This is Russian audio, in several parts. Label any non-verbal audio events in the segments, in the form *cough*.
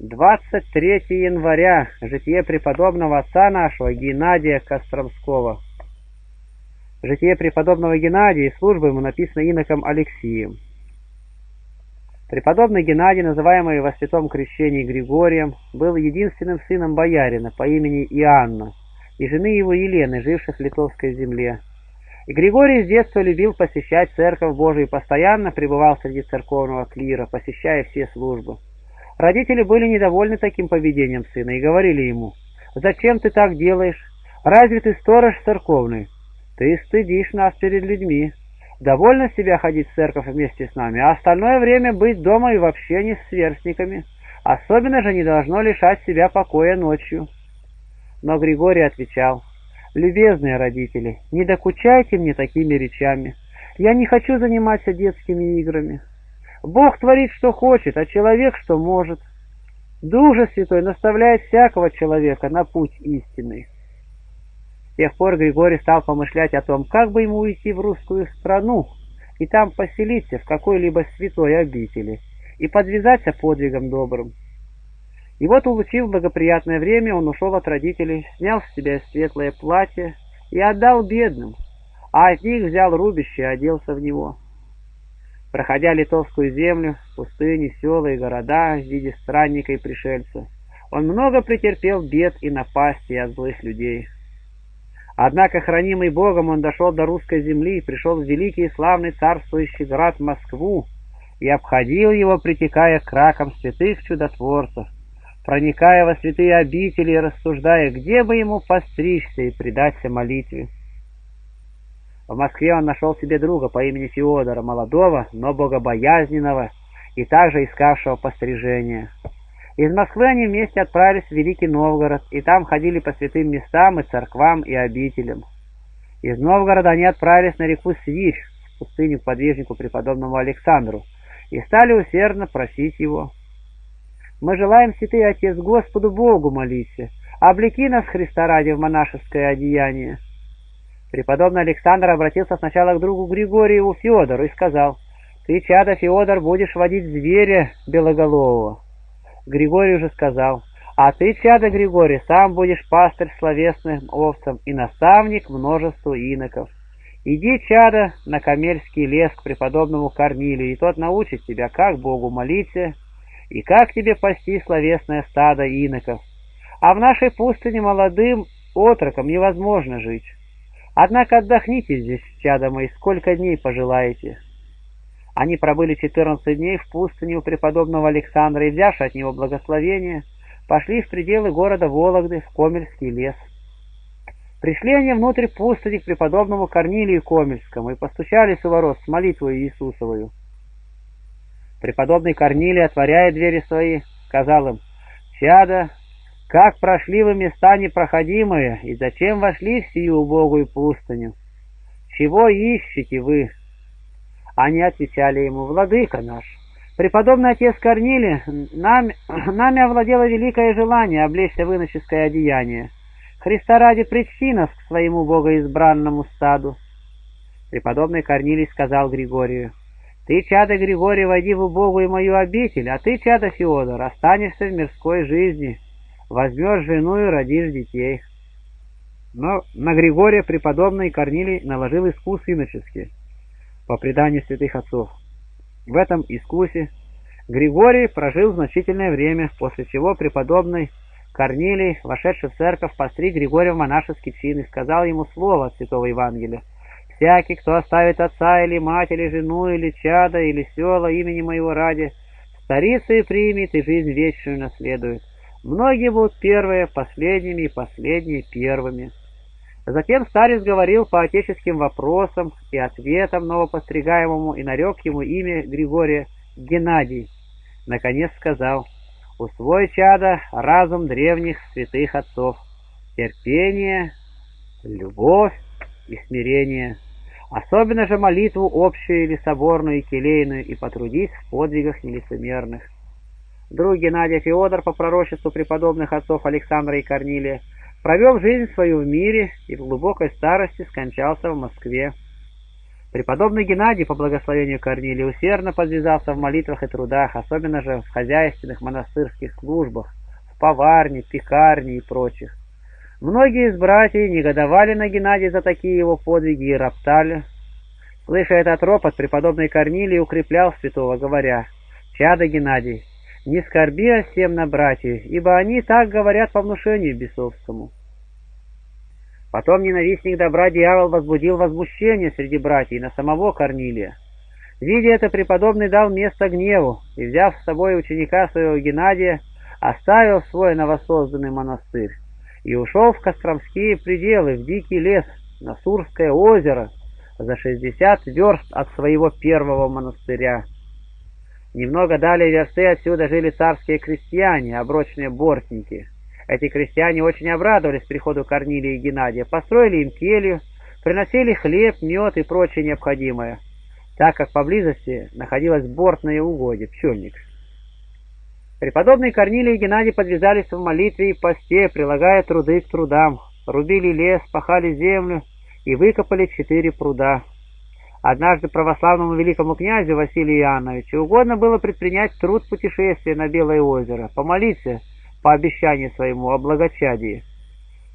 23 января. Житие преподобного отца нашего Геннадия Костромского. Житие преподобного Геннадия и служба ему написано иноком Алексием. Преподобный Геннадий, называемый во святом крещении Григорием, был единственным сыном боярина по имени Иоанна и жены его Елены, живших в литовской земле. И Григорий с детства любил посещать церковь Божию и постоянно пребывал среди церковного клира, посещая все службы. Родители были недовольны таким поведением сына и говорили ему, «Зачем ты так делаешь? Разве ты сторож церковный? Ты стыдишь нас перед людьми. Довольно себя ходить в церковь вместе с нами, а остальное время быть дома и в общении с сверстниками. Особенно же не должно лишать себя покоя ночью». Но Григорий отвечал, «Любезные родители, не докучайте мне такими речами. Я не хочу заниматься детскими играми. Бог творит, что хочет, а человек, что может. Дух же Святой наставляет всякого человека на путь истинный. С тех пор Григорий стал помышлять о том, как бы ему уйти в русскую страну и там поселиться в какой-либо святой обители и подвязаться подвигом добрым. И вот, улучив благоприятное время, он ушел от родителей, снял с себя светлое платье и отдал бедным, а от них взял рубище и оделся в него. Проходя литовскую землю, пустыни, села и города в виде странника и пришельца, он много претерпел бед и напасти от злых людей. Однако, хранимый Богом, он дошел до русской земли и пришел в великий и славный царствующий град Москву и обходил его, притекая к кракам святых чудотворцев, проникая во святые обители и рассуждая, где бы ему постричься и предаться молитве. В Москве он нашел себе друга по имени Феодора, молодого, но богобоязненного и также искавшего пострижения. Из Москвы они вместе отправились в Великий Новгород, и там ходили по святым местам и церквам и обителям. Из Новгорода они отправились на реку Свирь, в пустыню к подвижнику преподобному Александру, и стали усердно просить его. «Мы желаем, святый Отец, Господу Богу молиться, облеки нас, Христа ради, в монашеское одеяние». Преподобный Александр обратился сначала к другу Григорию Федору и сказал, «Ты, чадо Феодор, будешь водить зверя белоголового». Григорий уже сказал, «А ты, чадо Григорий, сам будешь пастырь словесным овцам и наставник множеству иноков. Иди, чадо, на Камельский лес к преподобному Корнилию, и тот научит тебя, как Богу молиться и как тебе пасти словесное стадо иноков. А в нашей пустыне молодым отрокам невозможно жить». Однако отдохните здесь, чада мои, сколько дней пожелаете. Они пробыли четырнадцать дней в пустыне у преподобного Александра и, взявши от него благословение, пошли в пределы города Вологды в Комельский лес. Пришли они внутрь пустыни к преподобному Корнилию Комельскому и постучались у ворот с молитвой Иисусовою. Преподобный Корнилий, отворяя двери свои, сказал им, «Чада, как прошли вы места непроходимые, и зачем вошли в сию убогую пустыню? Чего ищете вы? Они отвечали ему, Владыка наш, преподобный отец Корнили, нам, *clears throat* нами овладело великое желание облечься в иноческое одеяние. Христа ради причти нас к своему богоизбранному стаду. Преподобный Корнилий сказал Григорию, «Ты, чадо Григорий, войди в убогую мою обитель, а ты, чадо Феодор, останешься в мирской жизни» возьмешь жену и родишь детей. Но на Григория преподобный Корнилий наложил искус иноческий, по преданию святых отцов. В этом искусе Григорий прожил значительное время, после чего преподобный Корнилий, вошедший в церковь, постриг Григория в монашеский чин и сказал ему слово от святого Евангелия. «Всякий, кто оставит отца или мать, или жену, или чада, или села имени моего ради, старится и примет, и жизнь вечную наследует». Многие будут первые последними и последние первыми. Затем старец говорил по отеческим вопросам и ответам новопостригаемому и нарек ему имя Григория Геннадий. Наконец сказал, «Усвой, чада, разум древних святых отцов, терпение, любовь и смирение, особенно же молитву общую или соборную и келейную, и потрудись в подвигах нелицемерных». Друг Геннадия Феодор по пророчеству преподобных отцов Александра и Корнилия провел жизнь свою в мире и в глубокой старости скончался в Москве. Преподобный Геннадий, по благословению Корнилия, усердно подвязался в молитвах и трудах, особенно же в хозяйственных монастырских службах, в поварне, пекарне и прочих. Многие из братьев негодовали на Геннадия за такие его подвиги и роптали. Слыша этот ропот, преподобный Корнилий укреплял святого, говоря, «Чадо Геннадий, не скорби о всем на братьев, ибо они так говорят по внушению бесовскому». Потом ненавистник добра дьявол возбудил возмущение среди братьев на самого Корнилия. Видя это, преподобный дал место гневу и, взяв с собой ученика своего Геннадия, оставил свой новосозданный монастырь и ушел в Костромские пределы, в дикий лес, на Сурское озеро, за шестьдесят верст от своего первого монастыря. Немного далее версты отсюда жили царские крестьяне, оброчные бортники — эти крестьяне очень обрадовались приходу Корнилия и Геннадия, построили им келью, приносили хлеб, мед и прочее необходимое, так как поблизости находилось бортное угодье, пчельник. Преподобные Корнилий и Геннадий подвязались в молитве и посте, прилагая труды к трудам, рубили лес, пахали землю и выкопали четыре пруда. Однажды православному великому князю Василию Иоанновичу угодно было предпринять труд путешествия на Белое озеро, помолиться по обещанию своему о благочадии.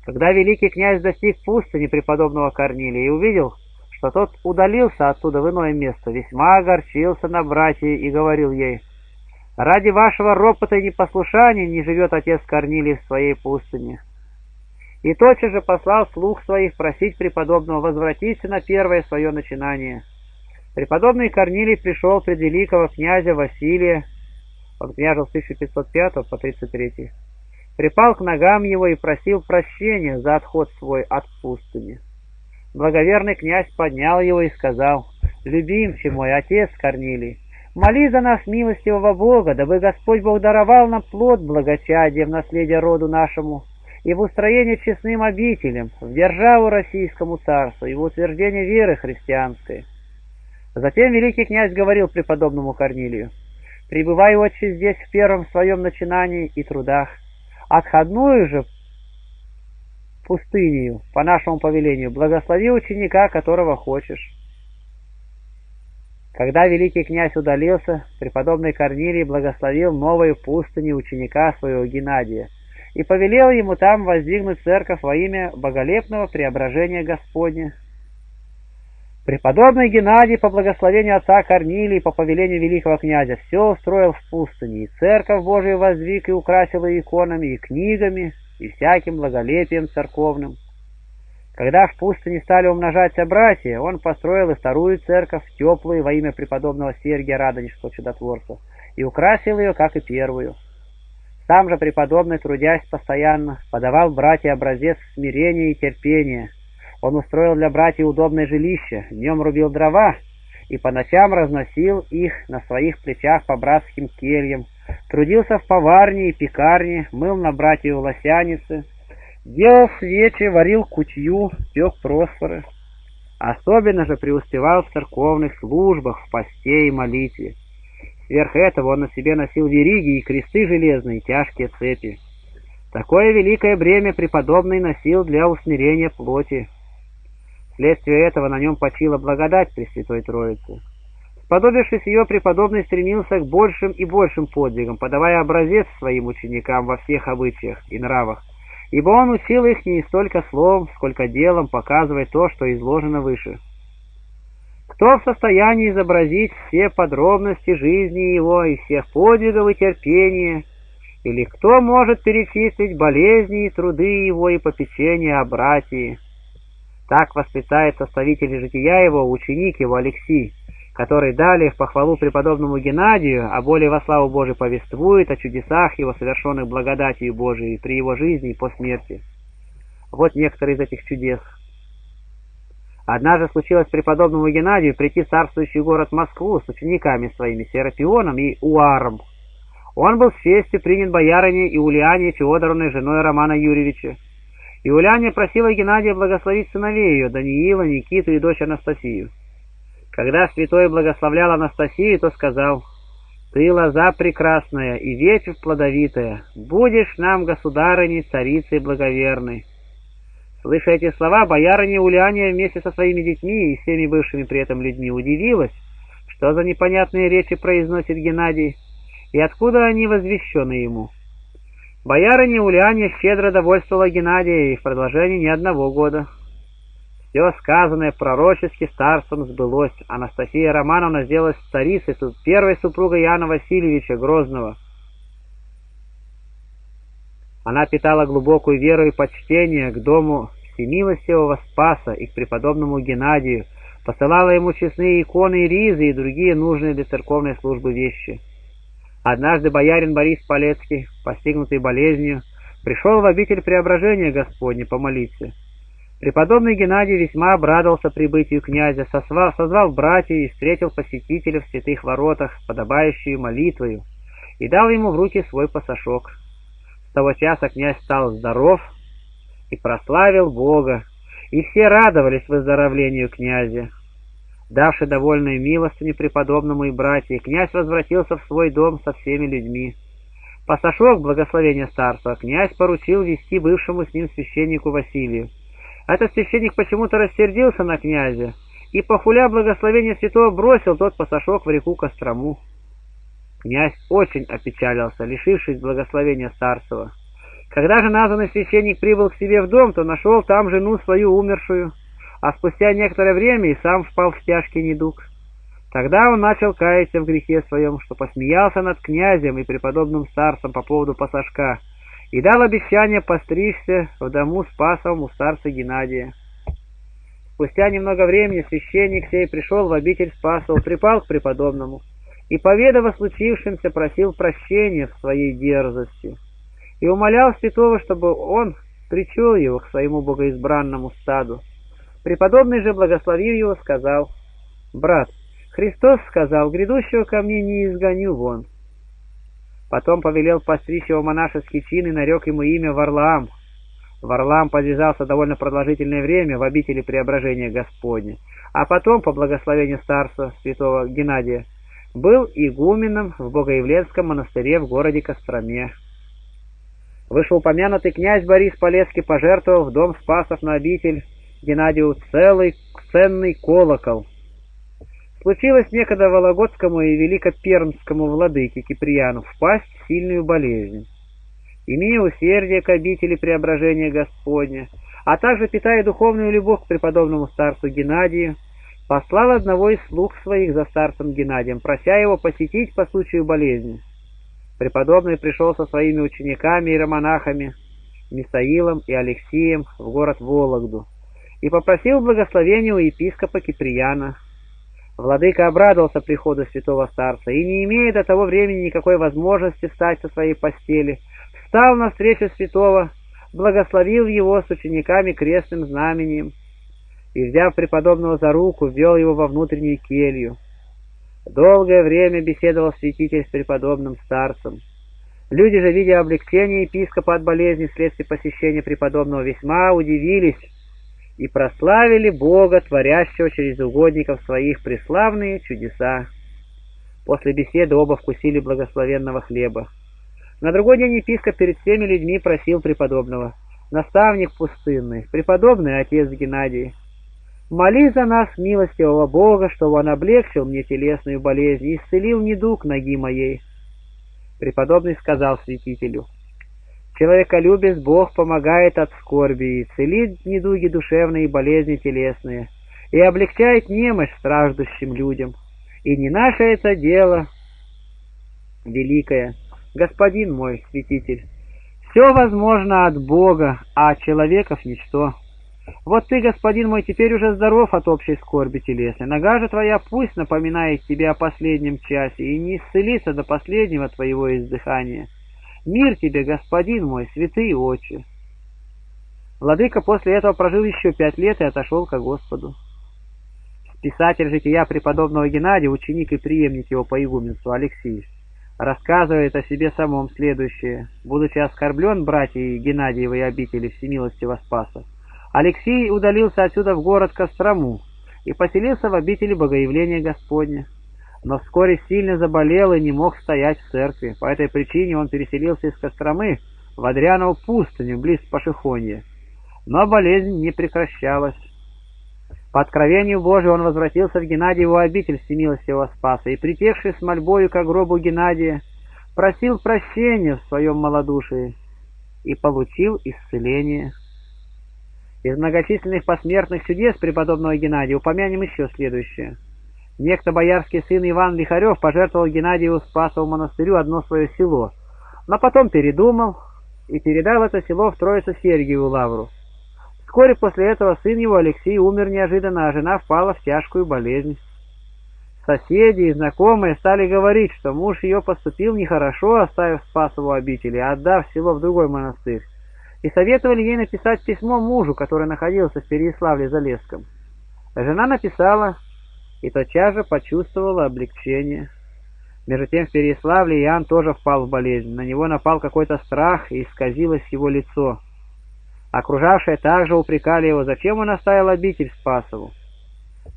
Когда великий князь достиг пустыни преподобного Корнилия и увидел, что тот удалился оттуда в иное место, весьма огорчился на братья и говорил ей, «Ради вашего ропота и непослушания не живет отец Корнилий в своей пустыне». И тотчас же послал слух своих просить преподобного возвратиться на первое свое начинание. Преподобный Корнилий пришел пред великого князя Василия, он княжил с 1505 по 33. Припал к ногам его и просил прощения за отход свой от пустыни. Благоверный князь поднял его и сказал, «Любимче мой, отец Корнилий, моли за нас милостивого Бога, дабы Господь Бог даровал нам плод благочадия в наследие роду нашему и в устроение честным обителям, в державу российскому царству и в утверждение веры христианской». Затем великий князь говорил преподобному Корнилию, пребывай, отче, здесь в первом своем начинании и трудах. Отходную же пустыню, по нашему повелению, благослови ученика, которого хочешь. Когда великий князь удалился, преподобный Корнилий благословил новую пустыню ученика своего Геннадия и повелел ему там воздвигнуть церковь во имя боголепного преображения Господня, Преподобный Геннадий по благословению отца Корнилии по повелению великого князя все устроил в пустыне, и церковь Божию воздвиг и украсил и иконами, и книгами, и всяким благолепием церковным. Когда в пустыне стали умножаться братья, он построил и вторую церковь, теплую, во имя преподобного Сергия Радонежского чудотворца, и украсил ее, как и первую. Сам же преподобный, трудясь постоянно, подавал братья образец смирения и терпения – он устроил для братьев удобное жилище, днем рубил дрова и по ночам разносил их на своих плечах по братским кельям, трудился в поварне и пекарне, мыл на братьев лосяницы, делал свечи, варил кутью, пек просфоры. Особенно же преуспевал в церковных службах, в посте и молитве. Сверх этого он на себе носил вериги и кресты железные, тяжкие цепи. Такое великое бремя преподобный носил для усмирения плоти. Вследствие этого на нем почила благодать Пресвятой Троицы. Сподобившись ее, преподобный стремился к большим и большим подвигам, подавая образец своим ученикам во всех обычаях и нравах, ибо он учил их не столько словом, сколько делом, показывая то, что изложено выше. Кто в состоянии изобразить все подробности жизни его и всех подвигов и терпения, или кто может перечислить болезни и труды его и попечения о братьях? Так воспитает составитель жития его ученик его Алексий, который далее в похвалу преподобному Геннадию, а более во славу Божию повествует о чудесах его, совершенных благодатью Божией при его жизни и по смерти. Вот некоторые из этих чудес. Однажды случилось преподобному Геннадию прийти в царствующий город Москву с учениками своими Серафионом и Уаром. Он был с честью принят боярыней Иулиане Феодоровной, женой Романа Юрьевича. Иуляне просила Геннадия благословить сыновей ее, Даниила, Никиту и дочь Анастасию. Когда святой благословлял Анастасию, то сказал, «Ты, лоза прекрасная и ветвь плодовитая, будешь нам, государыней, царицей благоверной». Слыша эти слова, боярыня Ульяния вместе со своими детьми и всеми бывшими при этом людьми удивилась, что за непонятные речи произносит Геннадий, и откуда они возвещены ему. Боярыня Ульяния щедро довольствовала Геннадия и в продолжении ни одного года. Все сказанное пророчески старцем сбылось. Анастасия Романовна сделалась царицей, первой супругой Яна Васильевича Грозного. Она питала глубокую веру и почтение к дому всемилостивого Спаса и к преподобному Геннадию, посылала ему честные иконы и ризы и другие нужные для церковной службы вещи. Однажды боярин Борис Полецкий, постигнутый болезнью, пришел в обитель преображения Господня помолиться. Преподобный Геннадий весьма обрадовался прибытию князя, созвал, созвал братьев и встретил посетителя в святых воротах, подобающую молитвою, и дал ему в руки свой пасашок. С того часа князь стал здоров и прославил Бога, и все радовались выздоровлению князя. Давши довольную милостыню преподобному и братья, князь возвратился в свой дом со всеми людьми. Пасашок, благословения царства, князь поручил вести бывшему с ним священнику Василию. Этот священник почему-то рассердился на князя и, похуля благословения святого, бросил тот пасашок в реку Кострому. Князь очень опечалился, лишившись благословения царства. Когда же названный священник прибыл к себе в дом, то нашел там жену свою умершую, а спустя некоторое время и сам впал в тяжкий недуг. Тогда он начал каяться в грехе своем, что посмеялся над князем и преподобным старцем по поводу пасашка — и дал обещание постричься в дому Спасовом у старца Геннадия. Спустя немного времени священник сей пришел в обитель Спасова, припал к преподобному и, поведав о случившемся, просил прощения в своей дерзости и умолял святого, чтобы он причел его к своему богоизбранному стаду. Преподобный же, благословив его, сказал, «Брат, Христос сказал, грядущего ко мне не изгоню вон». Потом повелел постричь его монашеский чин и нарек ему имя Варлаам. Варлаам подвязался довольно продолжительное время в обители преображения Господня, а потом, по благословению старца святого Геннадия, был игуменом в Богоявленском монастыре в городе Костроме. Вышеупомянутый князь Борис Полецкий пожертвовал в дом Спасов на обитель Геннадию целый ценный колокол — Случилось некогда Вологодскому и Великопермскому владыке Киприяну впасть в сильную болезнь. Имея усердие к обители преображения Господня, а также питая духовную любовь к преподобному старцу Геннадию, послал одного из слуг своих за старцем Геннадием, прося его посетить по случаю болезни. Преподобный пришел со своими учениками и романахами, Мисаилом и Алексием, в город Вологду и попросил благословения у епископа Киприяна, Владыка обрадовался приходу святого старца и, не имея до того времени никакой возможности встать со своей постели, встал навстречу святого, благословил его с учениками крестным знамением и, взяв преподобного за руку, ввел его во внутреннюю келью. Долгое время беседовал святитель с преподобным старцем. Люди же, видя облегчение епископа от болезни вследствие посещения преподобного, весьма удивились, и прославили Бога, творящего через угодников своих преславные чудеса. После беседы оба вкусили благословенного хлеба. На другой день епископ перед всеми людьми просил преподобного, наставник пустынный, преподобный отец Геннадий, моли за нас милостивого Бога, чтобы он облегчил мне телесную болезнь и исцелил недуг ноги моей. Преподобный сказал святителю, Человеколюбец Бог помогает от скорби и целит недуги душевные и болезни телесные, и облегчает немощь страждущим людям. И не наше это дело великое, господин мой святитель. Все возможно от Бога, а от человеков ничто. Вот ты, господин мой, теперь уже здоров от общей скорби телесной. Нога же твоя пусть напоминает тебе о последнем часе и не исцелится до последнего твоего издыхания. Мир тебе, господин мой, святые очи!» Владыка после этого прожил еще пять лет и отошел ко Господу. Писатель жития преподобного Геннадия, ученик и преемник его по игуменству Алексей, рассказывает о себе самом следующее. Будучи оскорблен братьей Геннадиевой обители Всемилостивого Спаса, Алексей удалился отсюда в город Кострому и поселился в обители Богоявления Господня но вскоре сильно заболел и не мог стоять в церкви. По этой причине он переселился из Костромы в Адрианову пустыню, близ Пашихонья. Но болезнь не прекращалась. По откровению Божию он возвратился в Геннадиеву обитель всемилостивого Спаса и, притекший с мольбою к гробу Геннадия, просил прощения в своем малодушии и получил исцеление. Из многочисленных посмертных чудес преподобного Геннадия упомянем еще следующее. Некто боярский сын Иван Лихарев пожертвовал Геннадию Спасову монастырю одно свое село, но потом передумал и передал это село в Троицу-Сергиеву лавру. Вскоре после этого сын его Алексей умер неожиданно, а жена впала в тяжкую болезнь. Соседи и знакомые стали говорить, что муж ее поступил нехорошо, оставив Спасову обители, а отдав село в другой монастырь, и советовали ей написать письмо мужу, который находился в Переяславле-Залесском. Жена написала и тотчас же почувствовала облегчение. Между тем в Переяславле Иоанн тоже впал в болезнь. На него напал какой-то страх, и исказилось его лицо. Окружавшие также упрекали его, зачем он оставил обитель Спасову.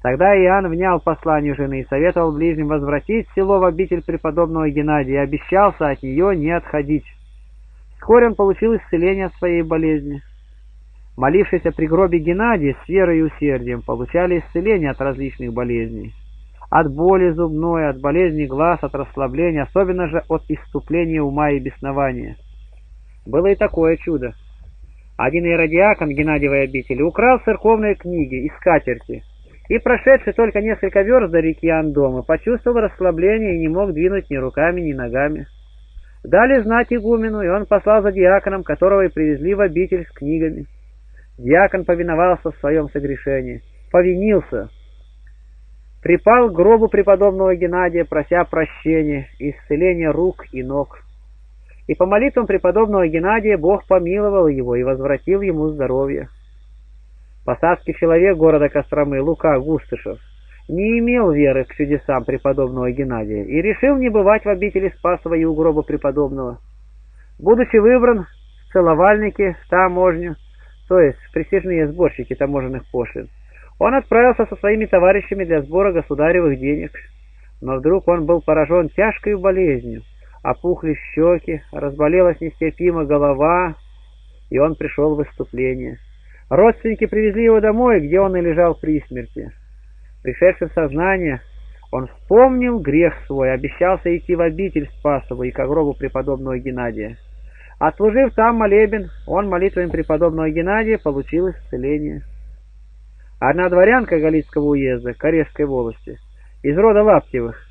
Тогда Иоанн внял посланию жены и советовал ближним возвратить село в обитель преподобного Геннадия и обещался от нее не отходить. Вскоре он получил исцеление от своей болезни. Молившиеся при гробе Геннадия с верой и усердием получали исцеление от различных болезней. От боли зубной, от болезни глаз, от расслабления, особенно же от иступления ума и беснования. Было и такое чудо. Один иродиакон Геннадьевой обители украл церковные книги и скатерти, и, прошедший только несколько верст до реки Андомы, почувствовал расслабление и не мог двинуть ни руками, ни ногами. Дали знать игумену, и он послал за диаконом, которого и привезли в обитель с книгами. Диакон повиновался в своем согрешении, повинился, припал к гробу преподобного Геннадия, прося прощения, исцеления рук и ног. И по молитвам преподобного Геннадия Бог помиловал его и возвратил ему здоровье. Посадский человек города Костромы Лука Густышев не имел веры к чудесам преподобного Геннадия и решил не бывать в обители Спасова и у гроба преподобного. Будучи выбран в целовальники в таможню, то есть присяжные сборщики таможенных пошлин. Он отправился со своими товарищами для сбора государевых денег, но вдруг он был поражен тяжкой болезнью, опухли щеки, разболелась нестерпимо голова, и он пришел в выступление. Родственники привезли его домой, где он и лежал при смерти. Пришедший в сознание, он вспомнил грех свой, обещался идти в обитель Спасову и к гробу преподобного Геннадия. Отслужив там молебен, он молитвами преподобного Геннадия получил исцеление. Одна дворянка Галицкого уезда, Корежской волости, из рода Лаптевых,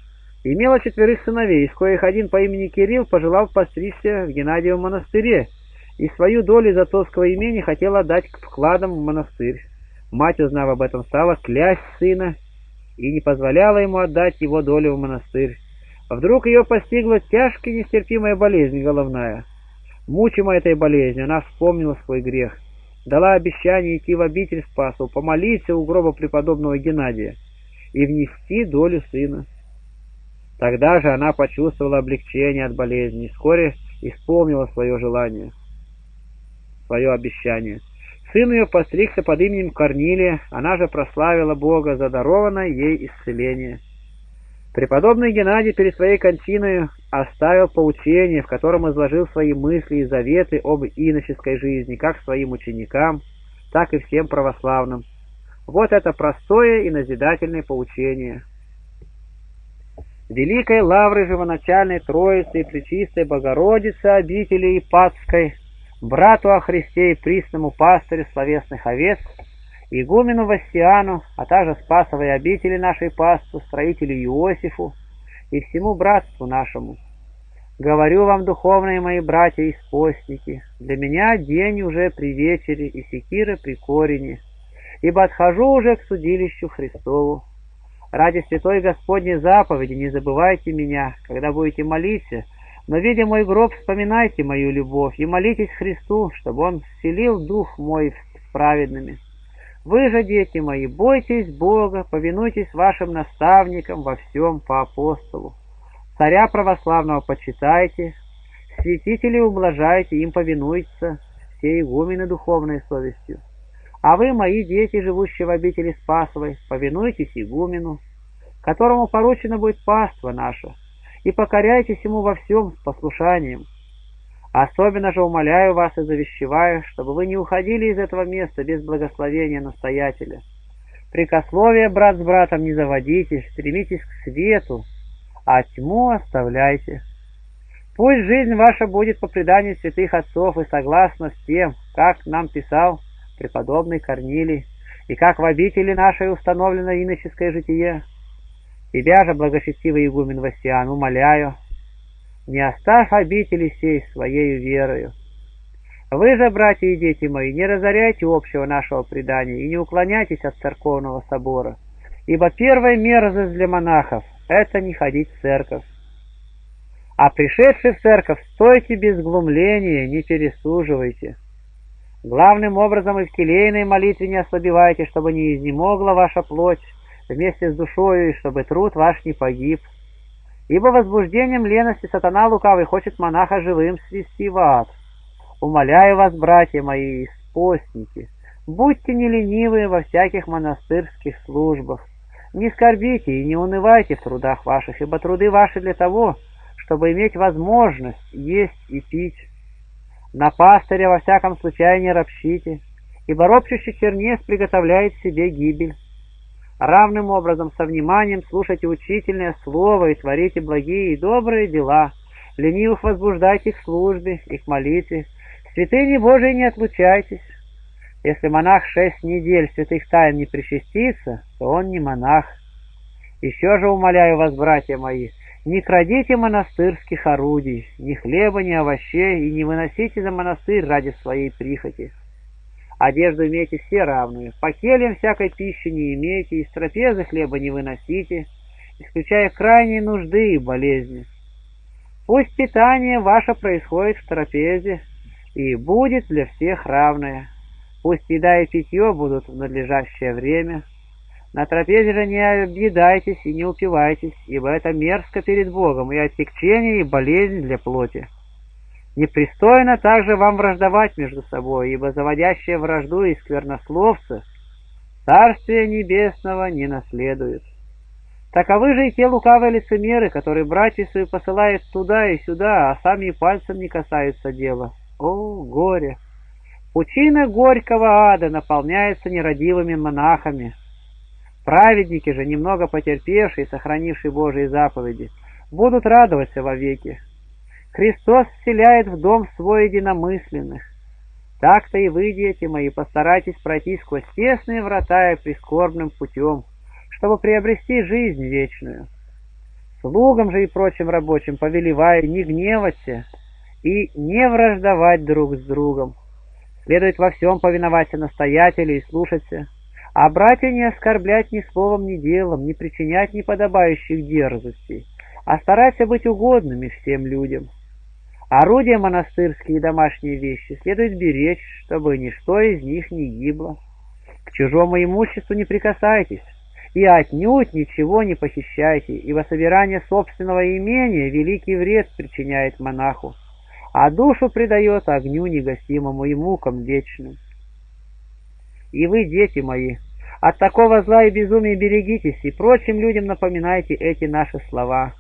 имела четверых сыновей, из коих один по имени Кирилл пожелал постричься в Геннадиевом монастыре и свою долю из отцовского имени хотел отдать к вкладам в монастырь. Мать, узнав об этом, стала клясть сына и не позволяла ему отдать его долю в монастырь. Вдруг ее постигла тяжкая нестерпимая болезнь головная. Мучимая этой болезнью, она вспомнила свой грех, дала обещание идти в обитель Спасу, помолиться у гроба преподобного Геннадия и внести долю сына. Тогда же она почувствовала облегчение от болезни и вскоре исполнила свое желание, свое обещание. Сын ее постригся под именем Корнилия, она же прославила Бога за дарованное ей исцеление. Преподобный Геннадий перед своей кончиной оставил поучение, в котором изложил свои мысли и заветы об иноческой жизни, как своим ученикам, так и всем православным. Вот это простое и назидательное поучение. Великой лавры живоначальной Троицы и Пречистой Богородицы обители Ипатской, брату о Христе и присному пастырю словесных овец, игумену Вастиану, а также Спасовой обители нашей пасту, строителю Иосифу и всему братству нашему. Говорю вам, духовные мои братья и спостники, для меня день уже при вечере и секира при корене, ибо отхожу уже к судилищу Христову. Ради святой Господней заповеди не забывайте меня, когда будете молиться, но, видя мой гроб, вспоминайте мою любовь и молитесь Христу, чтобы Он вселил дух мой с праведными. Вы же, дети мои, бойтесь Бога, повинуйтесь вашим наставникам во всем по апостолу. Царя православного почитайте, святителей ублажайте, им повинуются все игумены духовной совестью. А вы, мои дети, живущие в обители Спасовой, повинуйтесь игумену, которому поручено будет паства наша, и покоряйтесь ему во всем с послушанием. Особенно же умоляю вас и завещеваю, чтобы вы не уходили из этого места без благословения настоятеля. Прикословие брат с братом не заводите, стремитесь к свету, а тьму оставляйте. Пусть жизнь ваша будет по преданию святых отцов и согласно с тем, как нам писал преподобный Корнилий, и как в обители нашей установлено иноческое житие. Тебя же, благочестивый игумен Васиан, умоляю, не оставь обители сей своей верою. Вы же, братья и дети мои, не разоряйте общего нашего предания и не уклоняйтесь от церковного собора, ибо первая мерзость для монахов — это не ходить в церковь. А пришедший в церковь, стойте без глумления, не пересуживайте. Главным образом и в келейной молитве не ослабевайте, чтобы не изнемогла ваша плоть вместе с душою, и чтобы труд ваш не погиб. Ибо возбуждением лености сатана лукавый хочет монаха живым свести в ад. Умоляю вас, братья мои, постники, будьте не ленивы во всяких монастырских службах. Не скорбите и не унывайте в трудах ваших, ибо труды ваши для того, чтобы иметь возможность есть и пить. На пастыря во всяком случае не ропщите, ибо ропщущий чернец приготовляет себе гибель. Равным образом со вниманием слушайте учительное слово и творите благие и добрые дела. Ленивых возбуждайте к службе и к молитве. Святыни Божией не отлучайтесь. Если монах шесть недель святых тайн не причастится, то он не монах. Еще же умоляю вас, братья мои, не крадите монастырских орудий, ни хлеба, ни овощей, и не выносите за монастырь ради своей прихоти. Одежду имейте все равную, по кельям всякой пищи не имейте, из трапезы хлеба не выносите, исключая крайние нужды и болезни. Пусть питание ваше происходит в трапезе и будет для всех равное. Пусть еда и питье будут в надлежащее время, на трапезе же не объедайтесь и не упивайтесь, ибо это мерзко перед Богом, и отягчение, и болезнь для плоти. Непристойно также вам враждовать между собой, ибо заводящие вражду и сквернословцы Царствие Небесного не наследуют. Таковы же и те лукавые лицемеры, которые братья свои посылают туда и сюда, а сами пальцем не касаются дела. О, горе! Пучина горького ада наполняется нерадивыми монахами, Праведники же, немного потерпевшие и сохранившие Божьи заповеди, будут радоваться вовеки. Христос вселяет в дом свой единомысленных. Так-то и вы, дети мои, постарайтесь пройти сквозь тесные врата и прискорбным путем, чтобы приобрести жизнь вечную. Слугам же и прочим рабочим повелеваю не гневаться и не враждовать друг с другом. Следует во всем повиноваться настоятелю и слушаться, а братья не оскорблять ни словом, ни делом, не причинять неподобающих дерзостей, а стараться быть угодными всем людям. Орудия монастырские и домашние вещи следует беречь, чтобы ничто из них не гибло. К чужому имуществу не прикасайтесь, и отнюдь ничего не похищайте, ибо собирание собственного имения великий вред причиняет монаху, а душу предает огню негасимому и мукам вечным. И вы, дети мои, от такого зла и безумия берегитесь, и прочим людям напоминайте эти наши слова.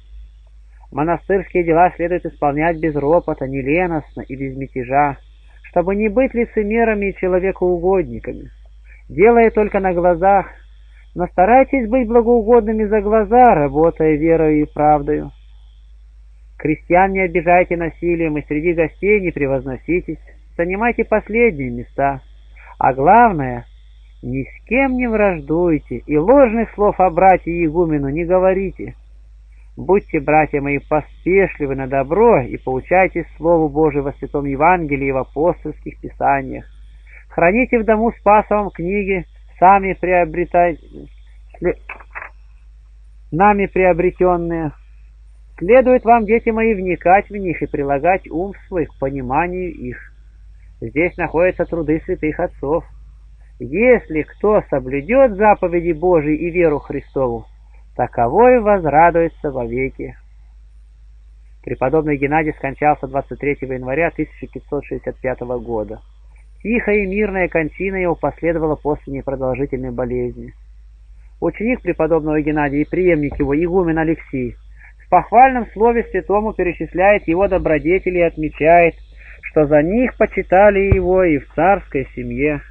Монастырские дела следует исполнять без ропота, неленостно и без мятежа, чтобы не быть лицемерами и человекоугодниками, делая только на глазах, но старайтесь быть благоугодными за глаза, работая верою и правдою. Крестьян не обижайте насилием, и среди гостей не превозноситесь, занимайте последние места. А главное, ни с кем не враждуйте, и ложных слов о брате игумену не говорите. Будьте, братья мои, поспешливы на добро и поучайтесь Слову Божию во Святом Евангелии и в апостольских писаниях. Храните в дому Спасовом книги, сами приобретайте, нами приобретенные. Следует вам, дети мои, вникать в них и прилагать ум свой к пониманию их. Здесь находятся труды святых отцов. Если кто соблюдет заповеди Божии и веру Христову, таковой возрадуется вовеки. Преподобный Геннадий скончался 23 января 1565 года. Тихая и мирная кончина его последовала после непродолжительной болезни. Ученик преподобного Геннадия и преемник его, игумен Алексей, в похвальном слове святому перечисляет его добродетели и отмечает, что за них почитали его и в царской семье.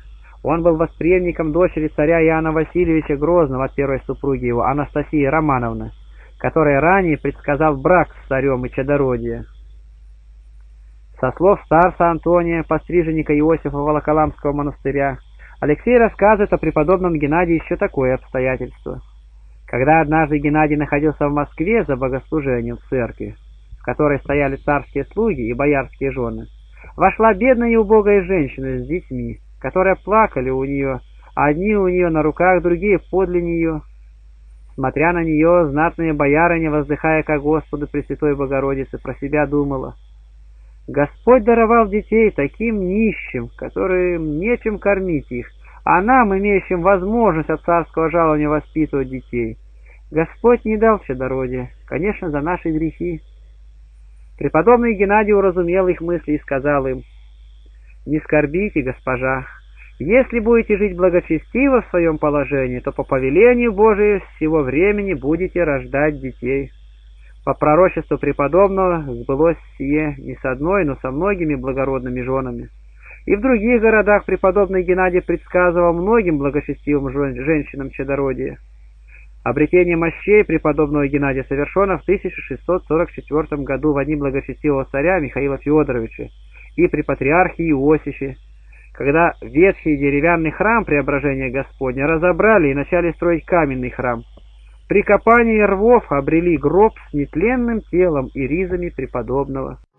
Он был восприемником дочери царя Иоанна Васильевича Грозного от первой супруги его, Анастасии Романовны, которая ранее предсказал брак с царем и чадородие. Со слов старца Антония, постриженника Иосифа Волоколамского монастыря, Алексей рассказывает о преподобном Геннадии еще такое обстоятельство. Когда однажды Геннадий находился в Москве за богослужением в церкви, в которой стояли царские слуги и боярские жены, вошла бедная и убогая женщина с детьми, которые плакали у нее, одни у нее на руках, другие подле нее. Смотря на нее, знатная боярыня, воздыхая ко Господу Пресвятой Богородице, про себя думала, «Господь даровал детей таким нищим, которым нечем кормить их, а нам, имеющим возможность от царского жалования воспитывать детей, Господь не дал чадородия, конечно, за наши грехи». Преподобный Геннадий уразумел их мысли и сказал им, «Не скорбите, госпожа, если будете жить благочестиво в своем положении, то по повелению Божию всего времени будете рождать детей». По пророчеству преподобного сбылось сие не с одной, но со многими благородными женами. И в других городах преподобный Геннадий предсказывал многим благочестивым женщинам чадородия. Обретение мощей преподобного Геннадия совершено в 1644 году в дни благочестивого царя Михаила Федоровича и при патриархе Иосифе, когда ветхий деревянный храм Преображения Господня разобрали и начали строить каменный храм. При копании рвов обрели гроб с нетленным телом и ризами преподобного.